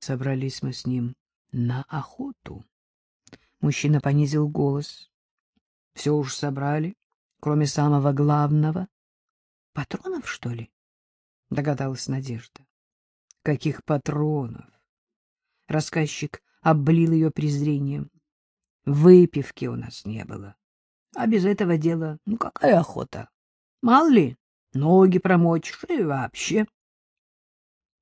Собрались мы с ним на охоту. Мужчина понизил голос. Все уж собрали, кроме самого главного. Патронов, что ли? Догадалась Надежда. Каких патронов? Рассказчик облил ее презрением. Выпивки у нас не было. А без этого дела, ну какая охота? Мало ли, ноги промочишь и вообще.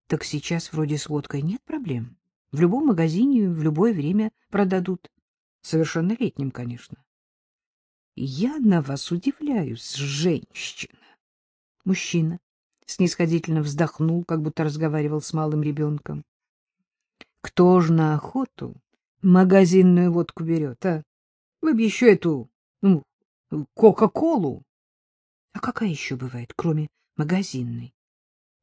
Так сейчас вроде с водкой нет проблем. В любом магазине в любое время продадут. Совершеннолетним, конечно. Я на вас удивляюсь, женщина. Мужчина снисходительно вздохнул, как будто разговаривал с малым ребенком. Кто ж на охоту магазинную водку берет, а? Вы бы еще эту, ну, Кока-Колу. А какая еще бывает, кроме магазинной?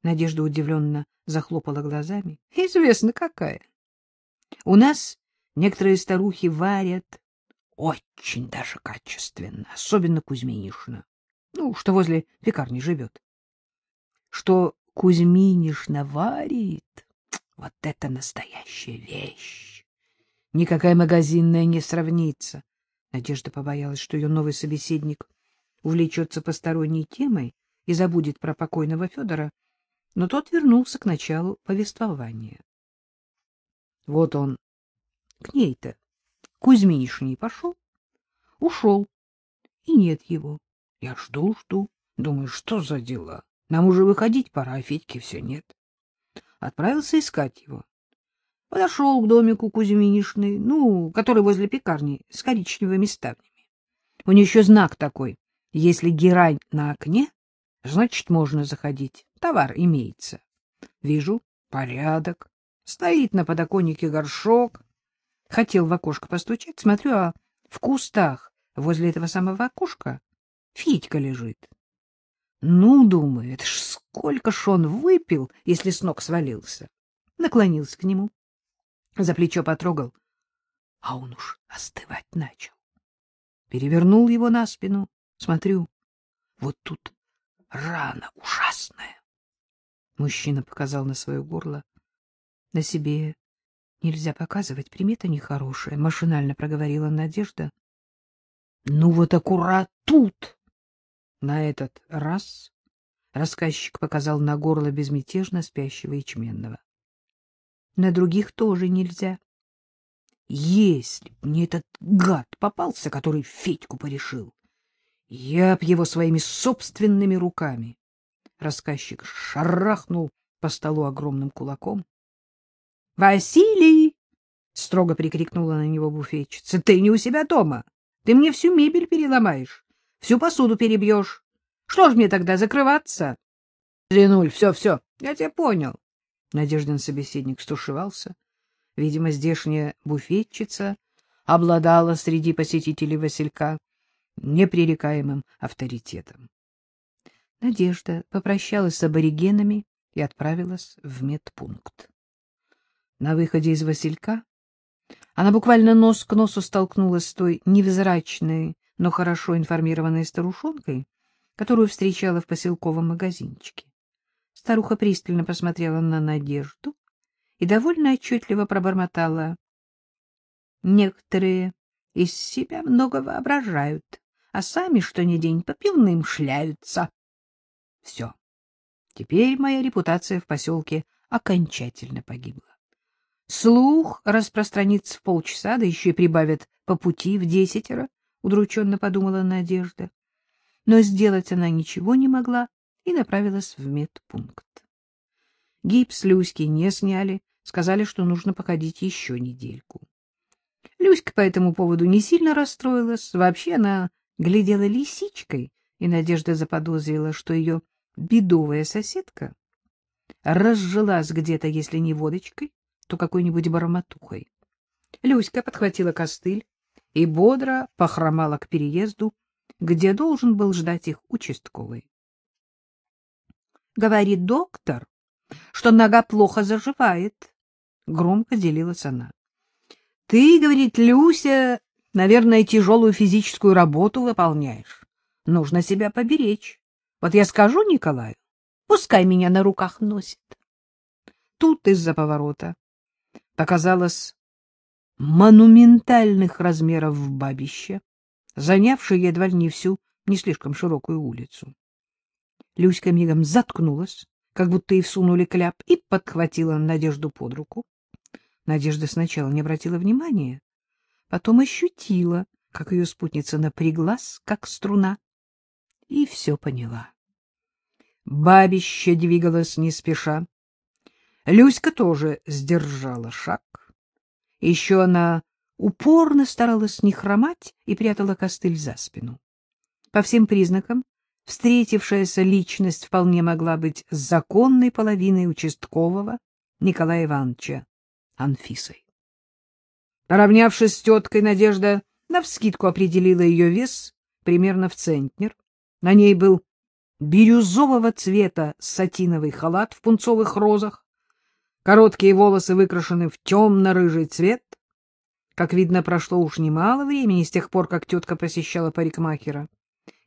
Надежда удивленно захлопала глазами. Известно, какая. У нас некоторые старухи варят очень даже качественно, особенно Кузьминишна. Ну, что возле пекарни живет. Что Кузьминишна варит, вот это настоящая вещь. Никакая магазинная не сравнится. Надежда побоялась, что ее новый собеседник увлечется посторонней темой и забудет про покойного Федора, но тот вернулся к началу повествования. Вот он к ней-то, Кузьминишней пошел, ушел, и нет его. Я жду, жду, думаю, что за дела? Нам уже выходить пора, а Федьки все нет. Отправился искать его. Подошел к домику Кузьминишны, ну, который возле пекарни, с коричневыми ставнями. У нее еще знак такой. Если герань на окне, значит, можно заходить. Товар имеется. Вижу, порядок. Стоит на подоконнике горшок. Хотел в окошко постучать, смотрю, а в кустах возле этого самого окошка Федька лежит. Ну, думаю, это ж сколько ж он выпил, если с ног свалился. Наклонился к нему, за плечо потрогал, а он уж остывать начал. Перевернул его на спину, смотрю, вот тут рана ужасная. Мужчина показал на свое горло. На себе нельзя показывать, примета нехорошая, машинально проговорила Надежда. Ну вот аккурат тут. На этот раз рассказчик показал на горло безмятежно спящего ячменного на других тоже нельзя. Если б мне этот гад попался, который Федьку порешил, я б его своими собственными руками. Рассказчик шарахнул по столу огромным кулаком. — Василий! — строго прикрикнула на него буфетчица. — Ты не у себя дома. Ты мне всю мебель переломаешь, всю посуду перебьешь. Что ж мне тогда закрываться? — Зинуль, все-все, я тебя понял. Надеждин собеседник стушевался. Видимо, здешняя буфетчица обладала среди посетителей Василька непререкаемым авторитетом. Надежда попрощалась с аборигенами и отправилась в медпункт. На выходе из Василька она буквально нос к носу столкнулась с той невзрачной, но хорошо информированной старушонкой, которую встречала в поселковом магазинчике. Старуха пристально посмотрела на Надежду и довольно отчетливо пробормотала. Некоторые из себя много воображают, а сами что ни день по пивным шляются. Все. Теперь моя репутация в поселке окончательно погибла. Слух распространится в полчаса, да еще и прибавят по пути в десятеро, — удрученно подумала Надежда. Но сделать она ничего не могла, и направилась в медпункт. Гипс Люськи не сняли, сказали, что нужно походить еще недельку. Люська по этому поводу не сильно расстроилась, вообще она глядела лисичкой, и Надежда заподозрила, что ее бедовая соседка разжилась где-то, если не водочкой, то какой-нибудь барматухой. Люська подхватила костыль и бодро похромала к переезду, где должен был ждать их участковый. Говорит доктор, что нога плохо заживает. Громко делилась она. Ты, говорит Люся, наверное, тяжелую физическую работу выполняешь. Нужно себя поберечь. Вот я скажу Николаю, пускай меня на руках носит. Тут из-за поворота показалось монументальных размеров бабище, занявшее едва ли не всю не слишком широкую улицу. Люська мигом заткнулась, как будто ей всунули кляп, и подхватила Надежду под руку. Надежда сначала не обратила внимания, потом ощутила, как ее спутница напряглась, как струна, и все поняла. Бабище двигалось не спеша. Люська тоже сдержала шаг. Еще она упорно старалась не хромать и прятала костыль за спину. По всем признакам, встретившаяся личность вполне могла быть законной половиной участкового Николая Ивановича Анфисой. Поравнявшись с теткой, Надежда навскидку определила ее вес примерно в центнер. На ней был бирюзового цвета сатиновый халат в пунцовых розах, короткие волосы выкрашены в темно-рыжий цвет. Как видно, прошло уж немало времени с тех пор, как тетка посещала парикмахера.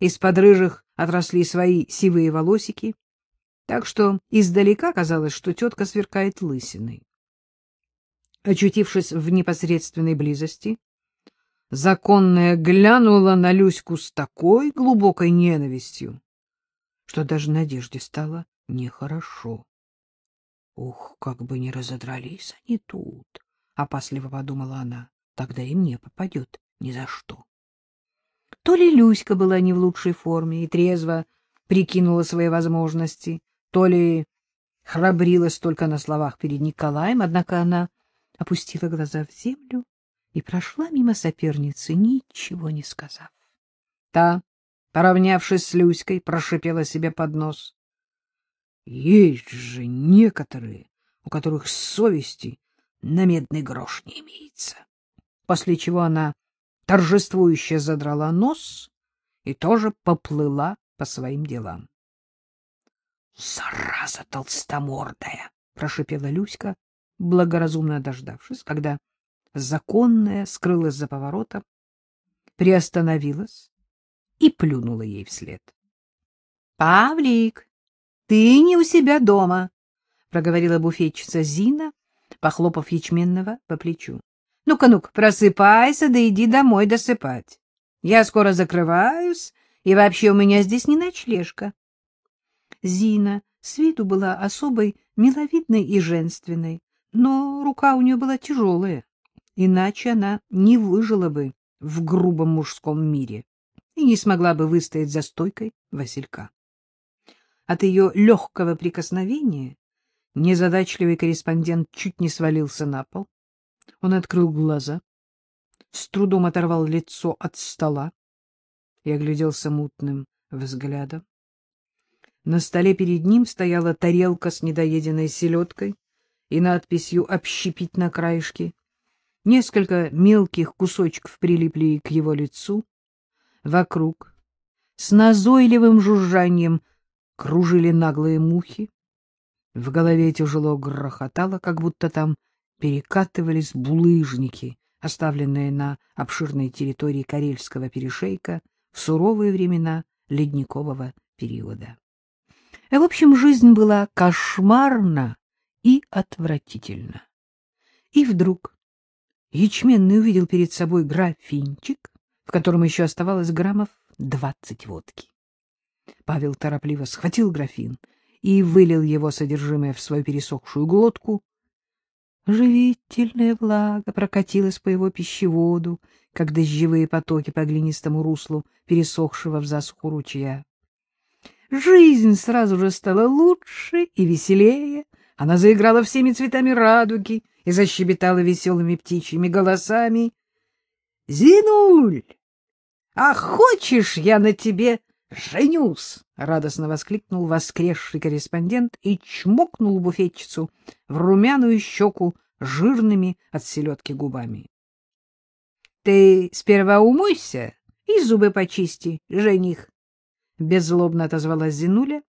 Из-под рыжих отросли свои сивые волосики, так что издалека казалось, что тетка сверкает лысиной. Очутившись в непосредственной близости, законная глянула на Люську с такой глубокой ненавистью, что даже Надежде стало нехорошо. Ух, как бы не разодрались они тут, — опасливо подумала она, — тогда и мне попадет ни за что. То ли Люська была не в лучшей форме и трезво прикинула свои возможности, то ли храбрилась только на словах перед Николаем, однако она опустила глаза в землю и прошла мимо соперницы, ничего не сказав. Та поравнявшись с Люськой, прошипела себе под нос. Есть же некоторые, у которых совести на медный грош не имеется. После чего она торжествующе задрала нос и тоже поплыла по своим делам. — Зараза толстомордая! — прошипела Люська, благоразумно дождавшись, когда законная скрылась за поворотом, приостановилась и плюнула ей вслед. — Павлик, ты не у себя дома, — проговорила буфетчица Зина, похлопав ячменного по плечу. — Ну-ка, ну-ка, просыпайся, да иди домой досыпать. Я скоро закрываюсь, и вообще у меня здесь не ночлежка. Зина с виду была особой миловидной и женственной, но рука у нее была тяжелая, иначе она не выжила бы в грубом мужском мире и не смогла бы выстоять за стойкой Василька. От ее легкого прикосновения незадачливый корреспондент чуть не свалился на пол. Он открыл глаза, с трудом оторвал лицо от стола и огляделся мутным взглядом. На столе перед ним стояла тарелка с недоеденной селедкой и надписью «Общипить на краешке». Несколько мелких кусочков прилипли к его лицу. Вокруг с назойливым жужжанием кружили наглые мухи. В голове тяжело грохотало, как будто там перекатывались булыжники, оставленные на обширной территории Карельского перешейка в суровые времена ледникового периода. В общем, жизнь была кошмарна и отвратительна. И вдруг Ячменный увидел перед собой графинчик, в котором еще оставалось граммов двадцать водки. Павел торопливо схватил графин и вылил его содержимое в свою пересохшую глотку. Живительная влага прокатилась по его пищеводу, как дождевые потоки по глинистому руслу пересохшего в засуху ручья. Жизнь сразу же стала лучше и веселее. Она заиграла всеми цветами радуги и защебетала веселыми птичьими голосами. — Зинуль, а хочешь, я на тебе женюсь? — радостно воскликнул воскресший корреспондент и чмокнул буфетчицу в румяную щеку жирными от селедки губами. — Ты сперва умойся и зубы почисти, жених, — беззлобно отозвалась Зинуля,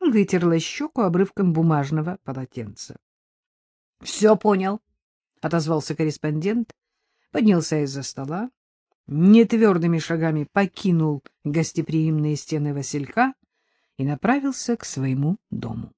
вытерла щеку обрывком бумажного полотенца. — Все понял, — отозвался корреспондент, поднялся из-за стола, нетвердыми шагами покинул гостеприимные стены Василька и направился к своему дому.